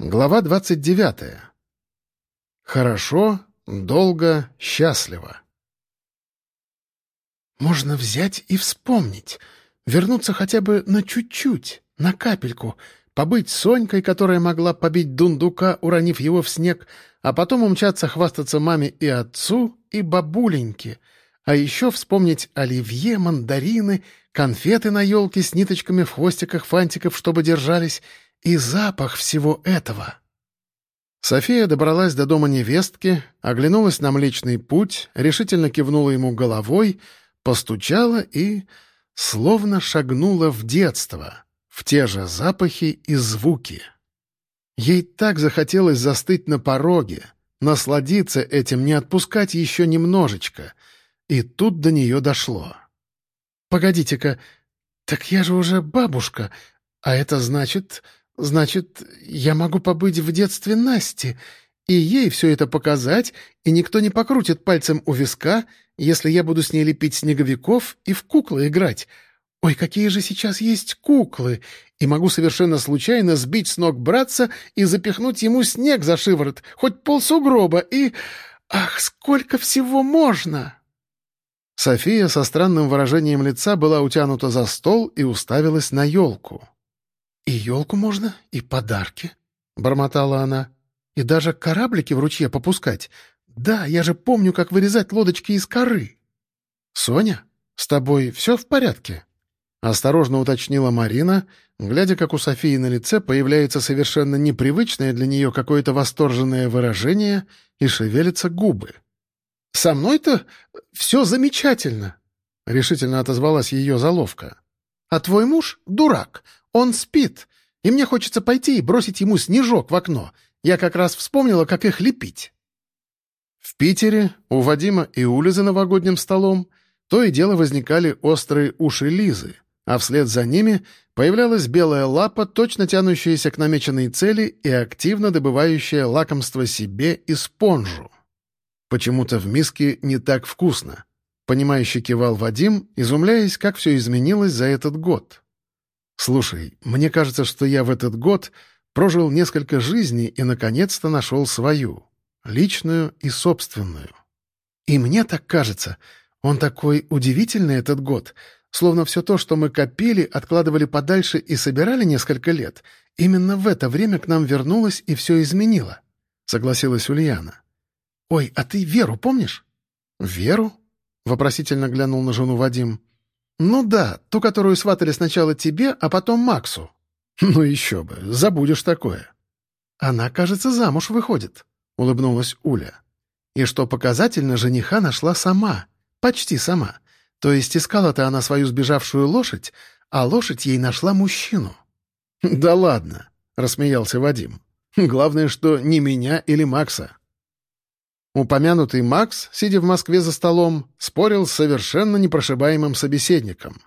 Глава 29. Хорошо, долго, счастливо. Можно взять и вспомнить, вернуться хотя бы на чуть-чуть, на капельку, побыть Сонькой, которая могла побить дундука, уронив его в снег, а потом умчаться хвастаться маме и отцу, и бабуленьке, а еще вспомнить оливье, мандарины, конфеты на елке с ниточками в хвостиках фантиков, чтобы держались — и запах всего этого. София добралась до дома невестки, оглянулась на Млечный Путь, решительно кивнула ему головой, постучала и словно шагнула в детство, в те же запахи и звуки. Ей так захотелось застыть на пороге, насладиться этим, не отпускать еще немножечко. И тут до нее дошло. «Погодите-ка, так я же уже бабушка, а это значит, Значит, я могу побыть в детстве Насти, и ей все это показать, и никто не покрутит пальцем у виска, если я буду с ней лепить снеговиков и в куклы играть. Ой, какие же сейчас есть куклы! И могу совершенно случайно сбить с ног братца и запихнуть ему снег за шиворот, хоть полсугроба, и... Ах, сколько всего можно!» София со странным выражением лица была утянута за стол и уставилась на елку. «И елку можно, и подарки», — бормотала она. «И даже кораблики в ручье попускать. Да, я же помню, как вырезать лодочки из коры». «Соня, с тобой все в порядке?» — осторожно уточнила Марина, глядя, как у Софии на лице появляется совершенно непривычное для нее какое-то восторженное выражение и шевелятся губы. «Со мной-то все замечательно», — решительно отозвалась ее заловка. «А твой муж — дурак. Он спит, и мне хочется пойти и бросить ему снежок в окно. Я как раз вспомнила, как их лепить». В Питере у Вадима и Ули за новогодним столом то и дело возникали острые уши Лизы, а вслед за ними появлялась белая лапа, точно тянущаяся к намеченной цели и активно добывающая лакомство себе и спонжу. Почему-то в миске не так вкусно. Понимающе кивал Вадим, изумляясь, как все изменилось за этот год. Слушай, мне кажется, что я в этот год прожил несколько жизней и, наконец-то, нашел свою, личную и собственную. И мне так кажется, он такой удивительный этот год, словно все то, что мы копили, откладывали подальше и собирали несколько лет, именно в это время к нам вернулось и все изменило, — согласилась Ульяна. «Ой, а ты Веру помнишь?» «Веру?» — вопросительно глянул на жену Вадим. «Ну да, ту, которую сватали сначала тебе, а потом Максу». «Ну еще бы, забудешь такое». «Она, кажется, замуж выходит», — улыбнулась Уля. «И что показательно, жениха нашла сама, почти сама. То есть искала-то она свою сбежавшую лошадь, а лошадь ей нашла мужчину». «Да ладно», — рассмеялся Вадим. «Главное, что не меня или Макса». Упомянутый Макс, сидя в Москве за столом, спорил с совершенно непрошибаемым собеседником.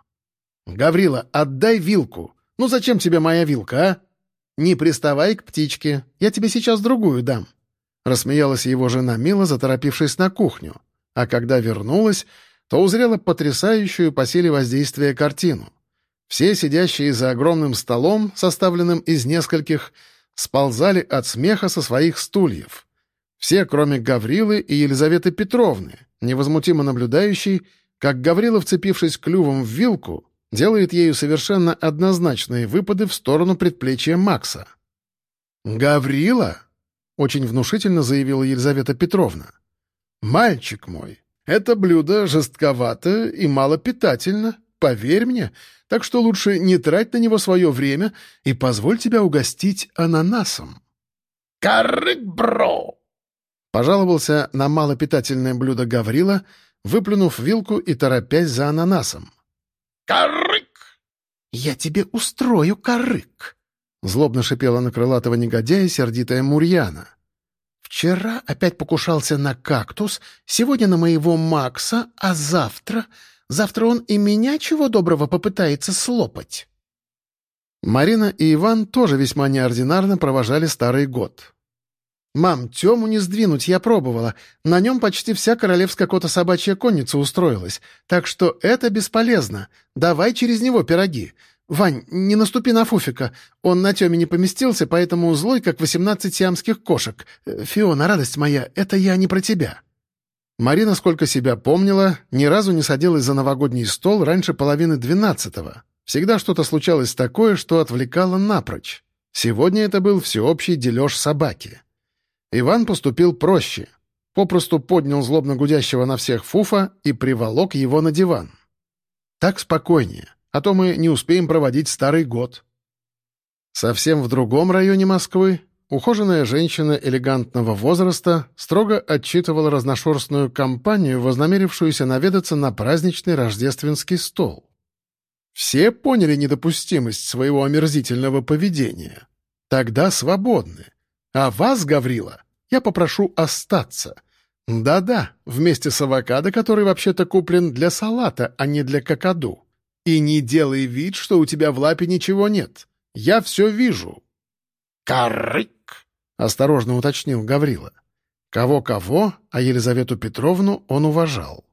«Гаврила, отдай вилку! Ну зачем тебе моя вилка, а? Не приставай к птичке, я тебе сейчас другую дам». Рассмеялась его жена Мила, заторопившись на кухню. А когда вернулась, то узрела потрясающую по силе воздействия картину. Все сидящие за огромным столом, составленным из нескольких, сползали от смеха со своих стульев — все, кроме Гаврилы и Елизаветы Петровны, невозмутимо наблюдающей, как Гаврила, вцепившись клювом в вилку, делает ею совершенно однозначные выпады в сторону предплечья Макса. «Гаврила?» — очень внушительно заявила Елизавета Петровна. «Мальчик мой, это блюдо жестковато и малопитательно, поверь мне, так что лучше не трать на него свое время и позволь тебя угостить ананасом». «Карык, бро!» Пожаловался на малопитательное блюдо Гаврила, выплюнув вилку и торопясь за ананасом. «Карык!» «Я тебе устрою карык!» — злобно шипела на крылатого негодяя сердитая Мурьяна. «Вчера опять покушался на кактус, сегодня на моего Макса, а завтра... Завтра он и меня чего доброго попытается слопать». Марина и Иван тоже весьма неординарно провожали старый год. «Мам, Тему не сдвинуть я пробовала. На нем почти вся королевская кота-собачья конница устроилась. Так что это бесполезно. Давай через него пироги. Вань, не наступи на Фуфика. Он на теме не поместился, поэтому злой, как восемнадцать сиамских кошек. Э, Фиона, радость моя, это я не про тебя». Марина, сколько себя помнила, ни разу не садилась за новогодний стол раньше половины двенадцатого. Всегда что-то случалось такое, что отвлекало напрочь. Сегодня это был всеобщий дележ собаки. Иван поступил проще. Попросту поднял злобно гудящего на всех Фуфа и приволок его на диван. Так спокойнее, а то мы не успеем проводить старый год. Совсем в другом районе Москвы ухоженная женщина элегантного возраста строго отчитывала разношерстную компанию, вознамерившуюся наведаться на праздничный рождественский стол. Все поняли недопустимость своего омерзительного поведения. Тогда свободны. А вас, Гаврила, я попрошу остаться. Да-да, вместе с авокадо, который вообще-то куплен для салата, а не для какаду. И не делай вид, что у тебя в лапе ничего нет. Я все вижу. Карык! — осторожно уточнил Гаврила. Кого-кого, а Елизавету Петровну он уважал.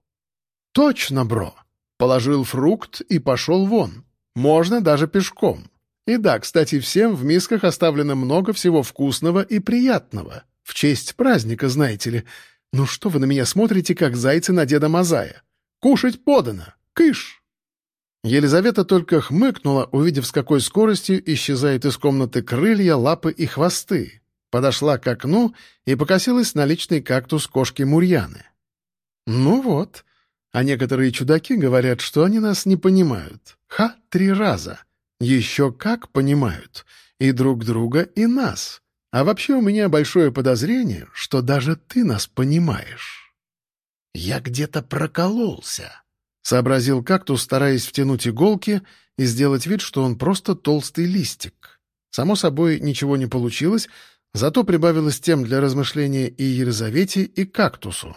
«Точно, бро!» Положил фрукт и пошел вон. Можно даже пешком. И да, кстати, всем в мисках оставлено много всего вкусного и приятного. В честь праздника, знаете ли. Ну что вы на меня смотрите, как зайцы на Деда Мазая? Кушать подано! Кыш! Елизавета только хмыкнула, увидев, с какой скоростью исчезают из комнаты крылья, лапы и хвосты подошла к окну и покосилась на личный кактус кошки Мурьяны. «Ну вот. А некоторые чудаки говорят, что они нас не понимают. Ха, три раза. Еще как понимают. И друг друга, и нас. А вообще у меня большое подозрение, что даже ты нас понимаешь». «Я где-то прокололся», — сообразил кактус, стараясь втянуть иголки и сделать вид, что он просто толстый листик. Само собой, ничего не получилось, Зато прибавилось тем для размышления и Елизавете, и кактусу.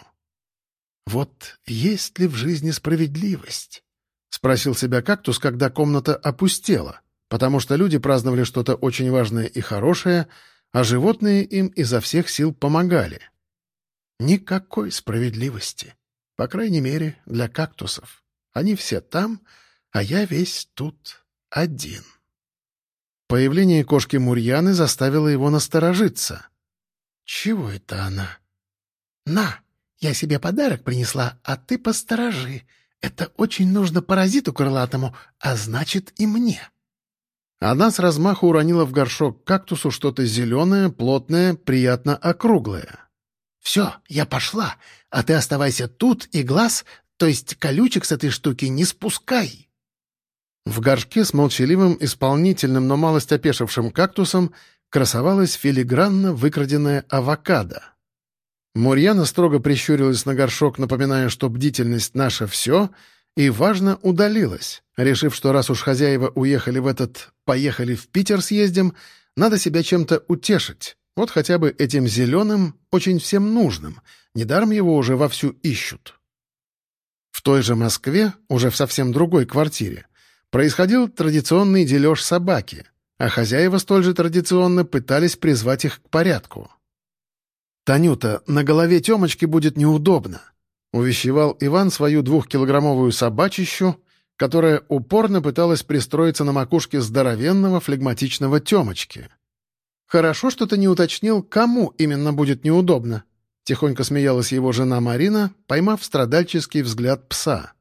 «Вот есть ли в жизни справедливость?» — спросил себя кактус, когда комната опустела, потому что люди праздновали что-то очень важное и хорошее, а животные им изо всех сил помогали. Никакой справедливости. По крайней мере, для кактусов. Они все там, а я весь тут один. Появление кошки Мурьяны заставило его насторожиться. «Чего это она?» «На, я себе подарок принесла, а ты посторожи. Это очень нужно паразиту крылатому, а значит и мне». Она с размаху уронила в горшок кактусу что-то зеленое, плотное, приятно округлое. «Все, я пошла, а ты оставайся тут и глаз, то есть колючек с этой штуки, не спускай». В горшке с молчаливым, исполнительным, но малость опешившим кактусом красовалась филигранно выкраденная авокадо. Мурьяна строго прищурилась на горшок, напоминая, что бдительность наша все, и, важно, удалилась, решив, что раз уж хозяева уехали в этот «поехали в Питер съездим», надо себя чем-то утешить. Вот хотя бы этим зеленым, очень всем нужным. Недаром его уже вовсю ищут. В той же Москве, уже в совсем другой квартире, происходил традиционный дележ собаки, а хозяева столь же традиционно пытались призвать их к порядку. «Танюта, на голове Темочки будет неудобно», — увещевал Иван свою двухкилограммовую собачищу, которая упорно пыталась пристроиться на макушке здоровенного флегматичного Темочки. «Хорошо, что ты не уточнил, кому именно будет неудобно», — тихонько смеялась его жена Марина, поймав страдальческий взгляд пса.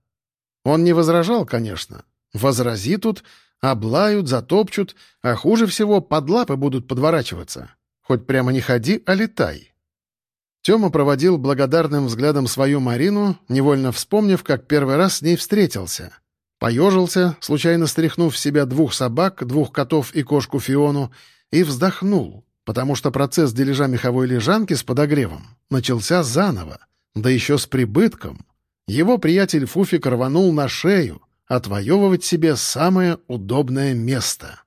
Он не возражал, конечно, Возрази тут, облают, затопчут, а хуже всего под лапы будут подворачиваться. Хоть прямо не ходи, а летай. Тёма проводил благодарным взглядом свою Марину, невольно вспомнив, как первый раз с ней встретился. Поежился, случайно стряхнув в себя двух собак, двух котов и кошку Фиону, и вздохнул, потому что процесс дележа меховой лежанки с подогревом начался заново, да еще с прибытком. Его приятель Фуфик рванул на шею, отвоевывать себе самое удобное место.